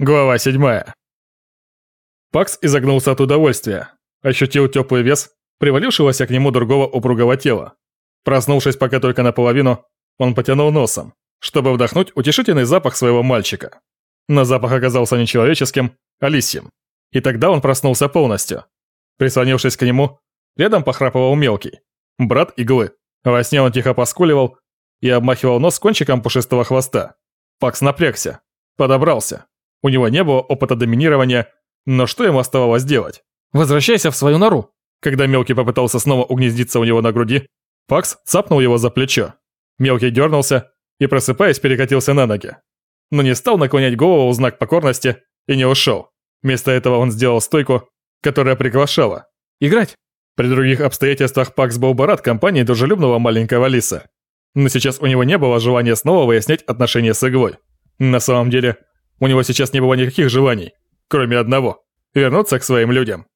Глава 7. Пакс изогнулся от удовольствия, ощутил теплый вес привалившегося к нему другого упругого тела. Проснувшись пока только наполовину, он потянул носом, чтобы вдохнуть утешительный запах своего мальчика. Но запах оказался не человеческим, а лисьим. И тогда он проснулся полностью. Прислонившись к нему, рядом похрапывал мелкий, брат иглы. Во сне он тихо поскуливал и обмахивал нос кончиком пушистого хвоста. Пакс напрягся, подобрался. У него не было опыта доминирования, но что ему оставалось делать? «Возвращайся в свою нору!» Когда Мелкий попытался снова угнездиться у него на груди, Пакс цапнул его за плечо. Мелкий дернулся и, просыпаясь, перекатился на ноги. Но не стал наклонять голову в знак покорности и не ушел. Вместо этого он сделал стойку, которая приглашала. «Играть!» При других обстоятельствах Пакс был бы рад компании дружелюбного маленького лиса. Но сейчас у него не было желания снова выяснять отношения с иглой. На самом деле, у него сейчас не было никаких желаний, кроме одного – вернуться к своим людям.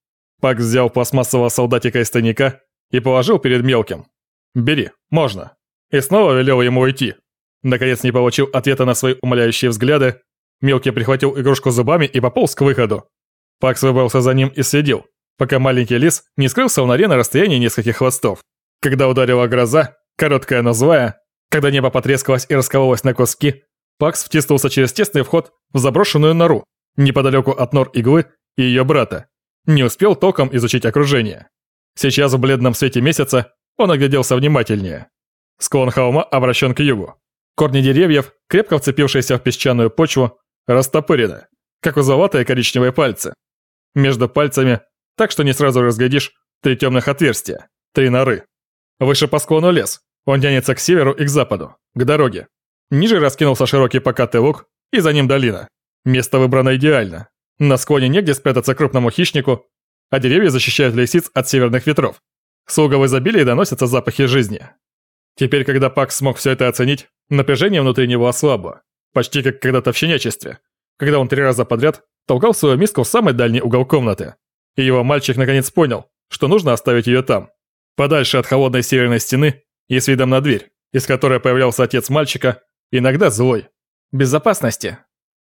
Пак взял пластмассового солдатика из тайника и положил перед мелким. «Бери, можно». И снова велел ему уйти. Наконец не получил ответа на свои умоляющие взгляды, мелкий прихватил игрушку зубами и пополз к выходу. Пакс выбрался за ним и следил, пока маленький лис не скрылся в норе на расстоянии нескольких хвостов. Когда ударила гроза, короткая, но злая, когда небо потрескалось и раскололось на куски, Пакс втиснулся через тесный вход в заброшенную нору, неподалеку от нор иглы и ее брата. Не успел толком изучить окружение. Сейчас в бледном свете месяца он огляделся внимательнее. Склон холма обращен к югу. Корни деревьев, крепко вцепившиеся в песчаную почву, растопырены, как узловатые коричневые пальцы. Между пальцами, так что не сразу разглядишь, три темных отверстия, три норы. Выше по склону лес, он тянется к северу и к западу, к дороге. Ниже раскинулся широкий покатый луг, и за ним долина. Место выбрано идеально. На склоне негде спрятаться крупному хищнику, а деревья защищают лисиц от северных ветров. С луга в изобилии доносятся запахи жизни. Теперь, когда Пак смог все это оценить, напряжение внутри него ослабло. Почти как когда-то в щенячестве, когда он три раза подряд толкал свою миску в самый дальний угол комнаты. И его мальчик наконец понял, что нужно оставить ее там, подальше от холодной северной стены и с видом на дверь, из которой появлялся отец мальчика Иногда злой. Безопасности.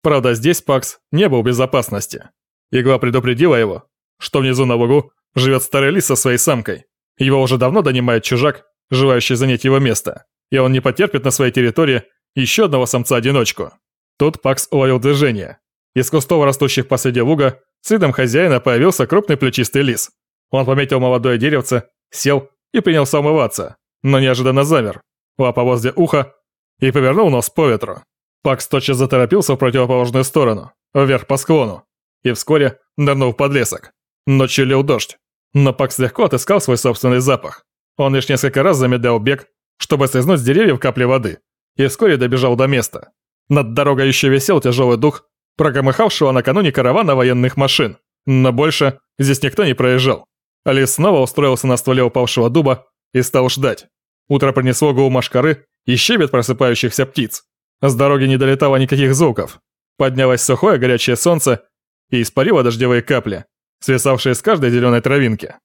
Правда, здесь Пакс не был в безопасности. Игла предупредила его, что внизу на лугу живет старый лис со своей самкой. Его уже давно донимает чужак, желающий занять его место, и он не потерпит на своей территории еще одного самца-одиночку. Тут Пакс уловил движение. Из кустов, растущих посреди луга, с видом хозяина появился крупный плечистый лис. Он пометил молодое деревце, сел и принялся умываться, но неожиданно замер. Лапа возле уха и повернул нос по ветру. Пакс тотчас заторопился в противоположную сторону, вверх по склону, и вскоре нырнул в подлесок. Ночью лил дождь, но Пакс легко отыскал свой собственный запах. Он лишь несколько раз замедлял бег, чтобы слезнуть с деревьев капли воды, и вскоре добежал до места. Над дорогой еще висел тяжелый дух, прогромыхавшего накануне каравана военных машин, но больше здесь никто не проезжал. Алис снова устроился на стволе упавшего дуба и стал ждать. Утро принесло гул машкары и щебет просыпающихся птиц. С дороги не долетало никаких звуков. Поднялось сухое горячее солнце и испарило дождевые капли, свисавшие с каждой зеленой травинки.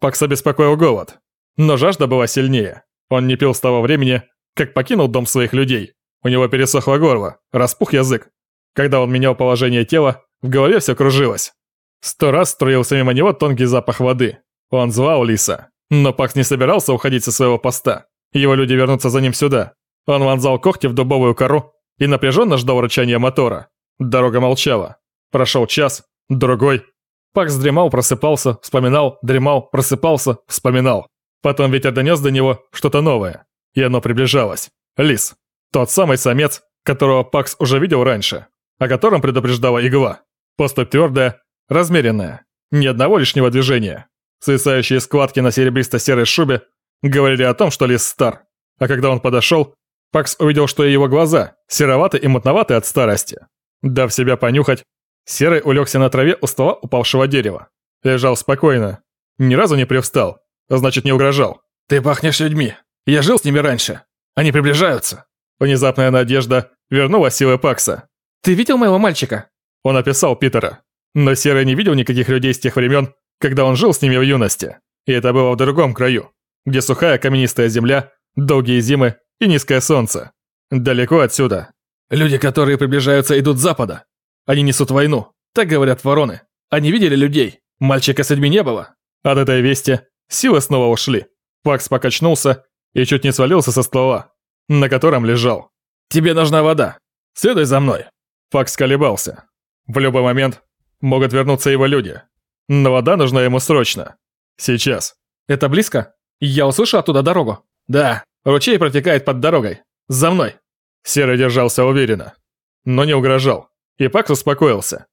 Пакса беспокоил голод, но жажда была сильнее. Он не пил с того времени, как покинул дом своих людей. У него пересохло горло, распух язык. Когда он менял положение тела, в голове все кружилось. Сто раз струился мимо него тонкий запах воды. Он звал Лиса, но Пакс не собирался уходить со своего поста. Его люди вернутся за ним сюда. Он вонзал когти в дубовую кору и напряженно ждал рычания мотора. Дорога молчала. Прошел час, другой. Пакс дремал, просыпался, вспоминал, дремал, просыпался, вспоминал. Потом ветер донес до него что-то новое, и оно приближалось. Лис. Тот самый самец, которого Пакс уже видел раньше, о котором предупреждала игла. Поступь твердая, размеренная, ни одного лишнего движения. Свисающие складки на серебристо-серой шубе говорили о том, что лис стар. А когда он подошел, Пакс увидел, что и его глаза сероваты и мутноваты от старости. Дав себя понюхать, Серый улегся на траве у ствола упавшего дерева. Лежал спокойно. Ни разу не привстал. Значит, не угрожал. «Ты пахнешь людьми. Я жил с ними раньше. Они приближаются». Внезапная надежда вернула силы Пакса. «Ты видел моего мальчика?» Он описал Питера. Но Серый не видел никаких людей с тех времен, когда он жил с ними в юности. И это было в другом краю где сухая каменистая земля, долгие зимы и низкое солнце. Далеко отсюда. Люди, которые приближаются, идут с запада. Они несут войну. Так говорят вороны. Они видели людей. Мальчика с людьми не было. От этой вести силы снова ушли. Пакс покачнулся и чуть не свалился со ствола, на котором лежал. «Тебе нужна вода. Следуй за мной». Пакс колебался. В любой момент могут вернуться его люди. Но вода нужна ему срочно. Сейчас. «Это близко? Я услышу оттуда дорогу?» «Да. Ручей протекает под дорогой. За мной». Серый держался уверенно, но не угрожал, и Пакс успокоился.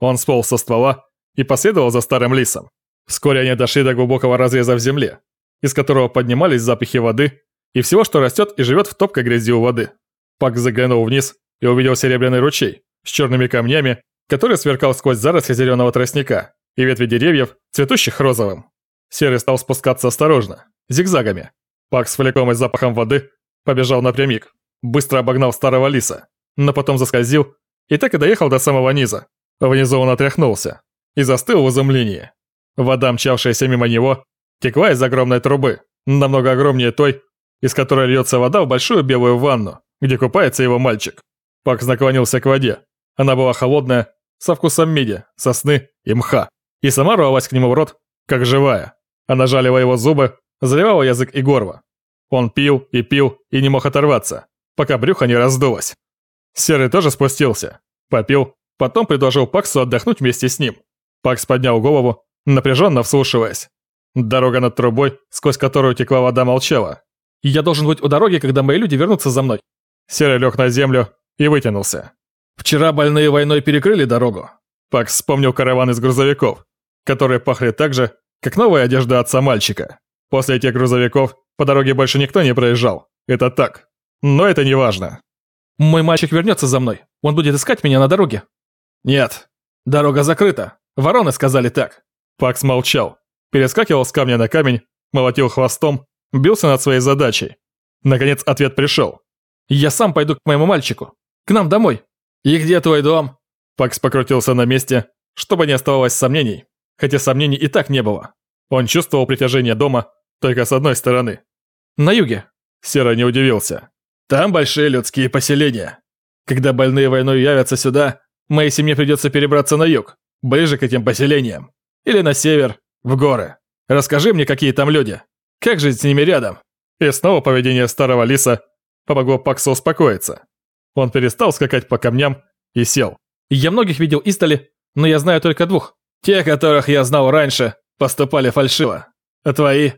Он сполз со ствола и последовал за старым лисом. Вскоре они дошли до глубокого разреза в земле, из которого поднимались запахи воды и всего, что растет и живет в топкой грязи у воды. Пак заглянул вниз и увидел серебряный ручей с черными камнями, который сверкал сквозь заросли зеленого тростника и ветви деревьев, цветущих розовым. Серый стал спускаться осторожно, зигзагами. Пак с влекомой запахом воды побежал напрямик, быстро обогнал старого лиса, но потом заскользил и так и доехал до самого низа. Внизу он отряхнулся и застыл в изумлении. Вода, мчавшаяся мимо него, текла из огромной трубы, намного огромнее той, из которой льется вода в большую белую ванну, где купается его мальчик. Пакс наклонился к воде. Она была холодная, со вкусом меди, сосны и мха. И сама рвалась к нему в рот, как живая. Она жалила его зубы, заливала язык и горло. Он пил и пил и не мог оторваться, пока брюхо не раздулось. Серый тоже спустился, попил, потом предложил Паксу отдохнуть вместе с ним. Пакс поднял голову, напряженно вслушиваясь. Дорога над трубой, сквозь которую текла вода, молчала. «Я должен быть у дороги, когда мои люди вернутся за мной». Серый лег на землю и вытянулся. «Вчера больные войной перекрыли дорогу». Пакс вспомнил караван из грузовиков, которые пахли так же, как новая одежда отца мальчика. После этих грузовиков по дороге больше никто не проезжал. Это так. Но это не важно. «Мой мальчик вернется за мной. Он будет искать меня на дороге». «Нет. Дорога закрыта. Вороны сказали так». Пакс молчал. Перескакивал с камня на камень, молотил хвостом, бился над своей задачей. Наконец ответ пришел. «Я сам пойду к моему мальчику. К нам домой». «И где твой дом?» Пакс покрутился на месте, чтобы не оставалось сомнений, хотя сомнений и так не было. Он чувствовал притяжение дома только с одной стороны. «На юге». Серый не удивился. «Там большие людские поселения. Когда больные войной явятся сюда, моей семье придется перебраться на юг, ближе к этим поселениям. Или на север, в горы. Расскажи мне, какие там люди. Как жить с ними рядом?» И снова поведение старого лиса помогло Паксу успокоиться. Он перестал скакать по камням и сел. «Я многих видел издали, но я знаю только двух. Те, которых я знал раньше, поступали фальшиво. А твои?»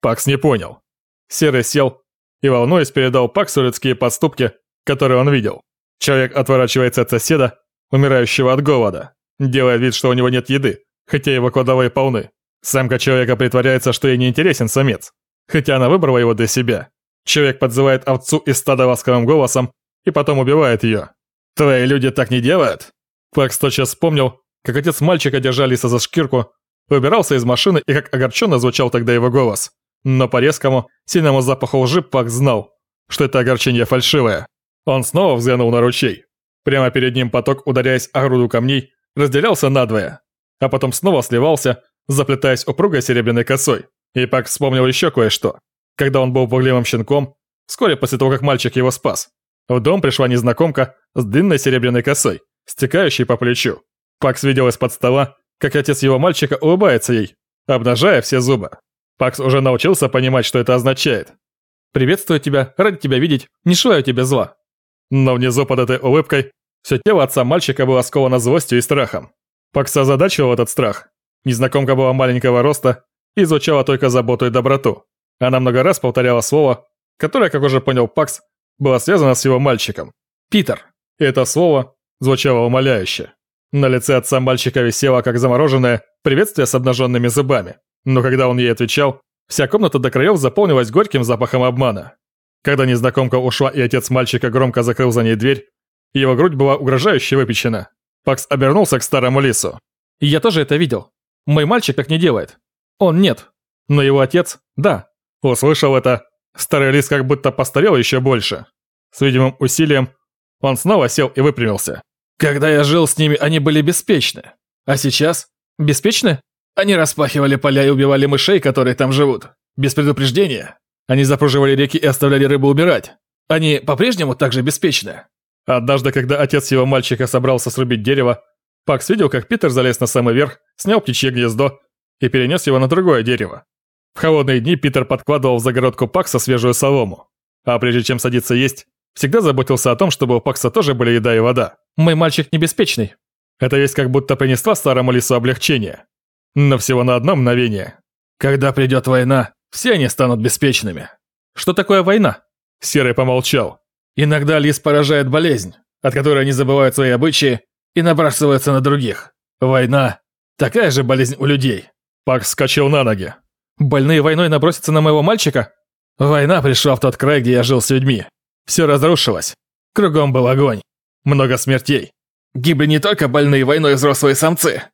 Пакс не понял. Серый сел и, волнуясь, передал Паксу людские подступки, которые он видел. Человек отворачивается от соседа, умирающего от голода, делая вид, что у него нет еды, хотя его кладовые полны. Самка человека притворяется, что ей не интересен самец, хотя она выбрала его для себя. Человек подзывает овцу из стада ласковым голосом и потом убивает ее. Твои люди так не делают? Пакс тотчас вспомнил, как отец мальчика держал лиса за шкирку, выбирался из машины и как огорченно звучал тогда его голос. Но по резкому, сильному запаху лжи Пак знал, что это огорчение фальшивое. Он снова взглянул на ручей. Прямо перед ним поток, ударяясь о груду камней, разделялся надвое, а потом снова сливался, заплетаясь упругой серебряной косой. И Пак вспомнил еще кое-что. Когда он был пугливым щенком, вскоре после того, как мальчик его спас, в дом пришла незнакомка с длинной серебряной косой, стекающей по плечу. Пакс видел из-под стола, как отец его мальчика улыбается ей, обнажая все зубы. Пакс уже научился понимать, что это означает. «Приветствую тебя, ради тебя видеть, не желаю тебе зла». Но внизу под этой улыбкой все тело отца мальчика было сковано злостью и страхом. Пакс озадачивал этот страх. Незнакомка была маленького роста и изучала только заботу и доброту. Она много раз повторяла слово, которое, как уже понял Пакс, было связано с его мальчиком. «Питер». Это слово звучало умоляюще. На лице отца мальчика висело, как замороженное, приветствие с обнаженными зубами. Но когда он ей отвечал, вся комната до краев заполнилась горьким запахом обмана. Когда незнакомка ушла и отец мальчика громко закрыл за ней дверь, его грудь была угрожающе выпечена. Пакс обернулся к старому лису. «Я тоже это видел. Мой мальчик так не делает. Он нет. Но его отец – да». Услышал это, старый лис как будто постарел еще больше. С видимым усилием он снова сел и выпрямился. «Когда я жил с ними, они были беспечны. А сейчас? Беспечны? Они распахивали поля и убивали мышей, которые там живут. Без предупреждения. Они запруживали реки и оставляли рыбу умирать. Они по-прежнему так же беспечны. Однажды, когда отец его мальчика собрался срубить дерево, Пакс видел, как Питер залез на самый верх, снял птичье гнездо и перенес его на другое дерево. В холодные дни Питер подкладывал в загородку Пакса свежую солому. А прежде чем садиться есть, всегда заботился о том, чтобы у Пакса тоже были еда и вода. Мой мальчик небеспечный. Эта весть как будто принесла старому лису облегчение. Но всего на одно мгновение. Когда придет война, все они станут беспечными. Что такое война? Серый помолчал. Иногда лис поражает болезнь, от которой они забывают свои обычаи и набрасываются на других. Война – такая же болезнь у людей. Пак вскочил на ноги. Больные войной набросятся на моего мальчика? Война пришла в тот край, где я жил с людьми. Все разрушилось. Кругом был огонь. Много смертей. Гибли не только больные войной взрослые самцы.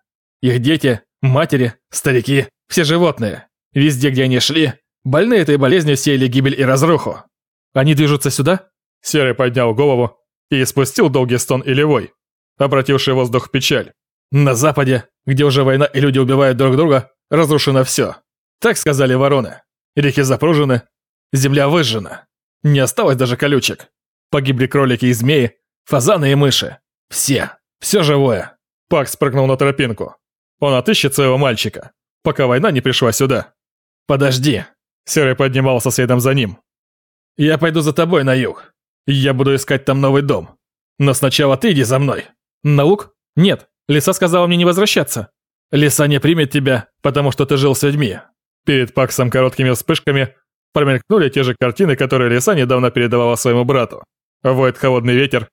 Их дети, матери, старики, все животные. Везде, где они шли, больные этой болезнью сеяли гибель и разруху. Они движутся сюда? Серый поднял голову и спустил долгий стон или вой, обративший воздух в печаль. На западе, где уже война и люди убивают друг друга, разрушено все. Так сказали вороны. Реки запружены, земля выжжена. Не осталось даже колючек. Погибли кролики и змеи, фазаны и мыши. Все. Все живое. Пак спрыгнул на тропинку. Он отыщет своего мальчика, пока война не пришла сюда. Подожди. Серый поднимался следом за ним. Я пойду за тобой на юг. Я буду искать там новый дом. Но сначала ты иди за мной. На луг? Нет. Лиса сказала мне не возвращаться. Лиса не примет тебя, потому что ты жил с людьми. Перед Паксом короткими вспышками промелькнули те же картины, которые Лиса недавно передавала своему брату. Воет холодный ветер.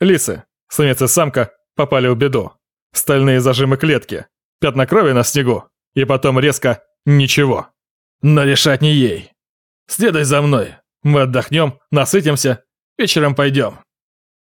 Лисы, самец и самка, попали в беду. Стальные зажимы клетки, пятна крови на снегу. И потом резко ничего. Но решать не ей. Следуй за мной. Мы отдохнем, насытимся, вечером пойдем.